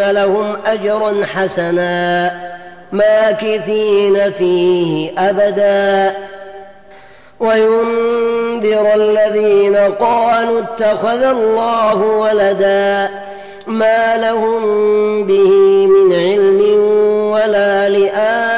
لهم أجرا حسنا ماكثين فيه أبدا. وينذر الذين قالوا اتخذ الله ولدا ما لهم به من علم ولا لآبائهم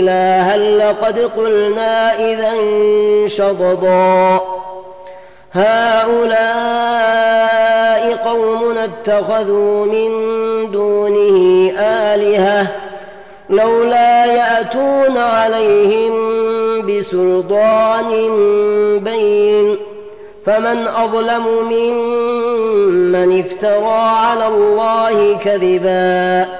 إلها لقد قلنا إذا شططا هؤلاء قومنا اتخذوا من دونه آلهة لولا يأتون عليهم بسلطان بين. فمن أظلم ممن افترى على الله كذبا.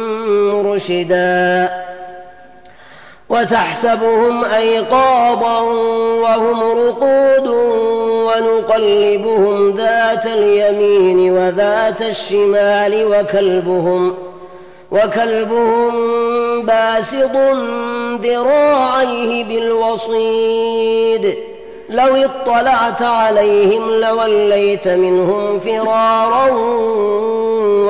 مرشدا وتحسبهم أيقاظا وهم رقود ونقلبهم ذات اليمين وذات الشمال وكلبهم وكلبهم باسط ذراعيه بالوصيد لو اطلعت عليهم لوليت منهم فرارا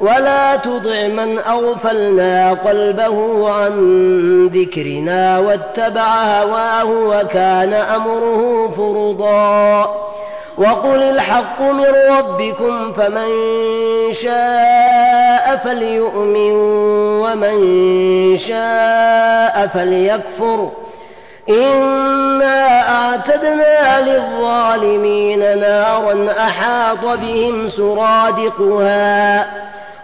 ولا تطع من أغفلنا قلبه عن ذكرنا واتبع هواه وكان أمره فرضا. وقل الحق من ربكم فمن شاء فليؤمن ومن شاء فليكفر. إنا أعتدنا للظالمين نارا أحاط بهم سرادقها.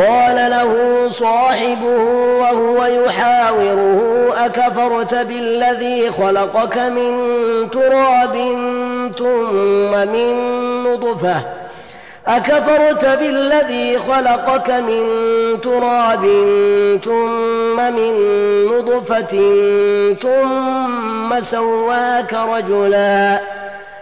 قال له صاحبه وهو يحاوره أكفرت بالذي خلقك من تراب ثم من نطفة؟ أكفرت بالذي خلقك من تراب ثم من نطفة ثم سواك رجلا؟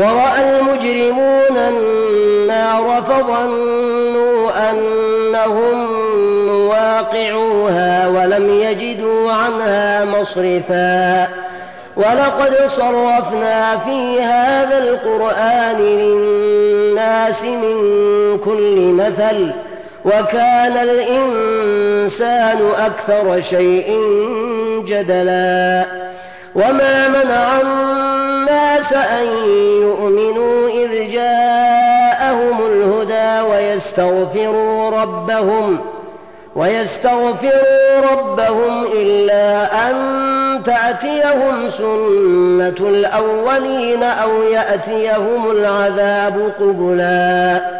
ورأى المجرمون النار فظنوا أنهم واقعوها ولم يجدوا عنها مصرفا ولقد صرفنا في هذا القرآن للناس من كل مثل وكان الإنسان أكثر شيء جدلا وما منع أن يؤمنوا إذ جاءهم الهدى ويستغفروا ربهم ويستغفروا ربهم إلا أن تأتيهم سنة الأولين أو يأتيهم العذاب قبلا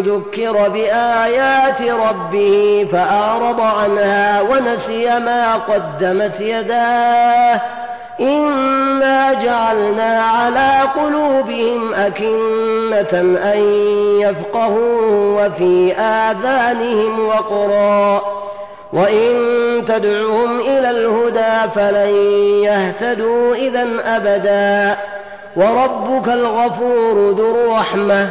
ذكر بآيات ربه فأعرض عنها ونسي ما قدمت يداه إنا جعلنا على قلوبهم أكنة أن يفقهوا وفي آذانهم وقرا وإن تدعهم إلى الهدى فلن يهتدوا إذا أبدا وربك الغفور ذو الرحمة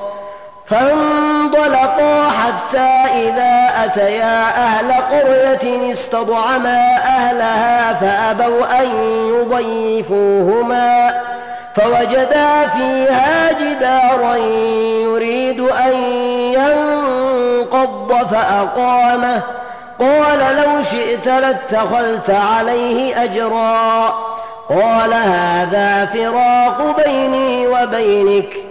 فانطلقا حتى إذا أتيا أهل قرية استضعما أهلها فأبوا أن يضيفوهما فوجدا فيها جدارا يريد أن ينقض فأقامه. قال لو شئت لاتخذت عليه أجرا. قال هذا فراق بيني وبينك.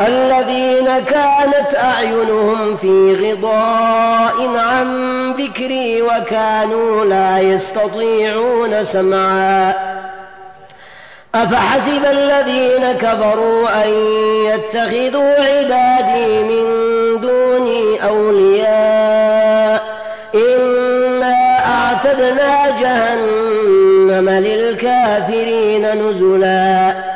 الذين كانت أعينهم في غضاء عن ذكري وكانوا لا يستطيعون سمعا. أفحسب الذين كفروا أن يتخذوا عبادي من دوني أولياء؟ إنا أعتدنا جهنم للكافرين نزلا.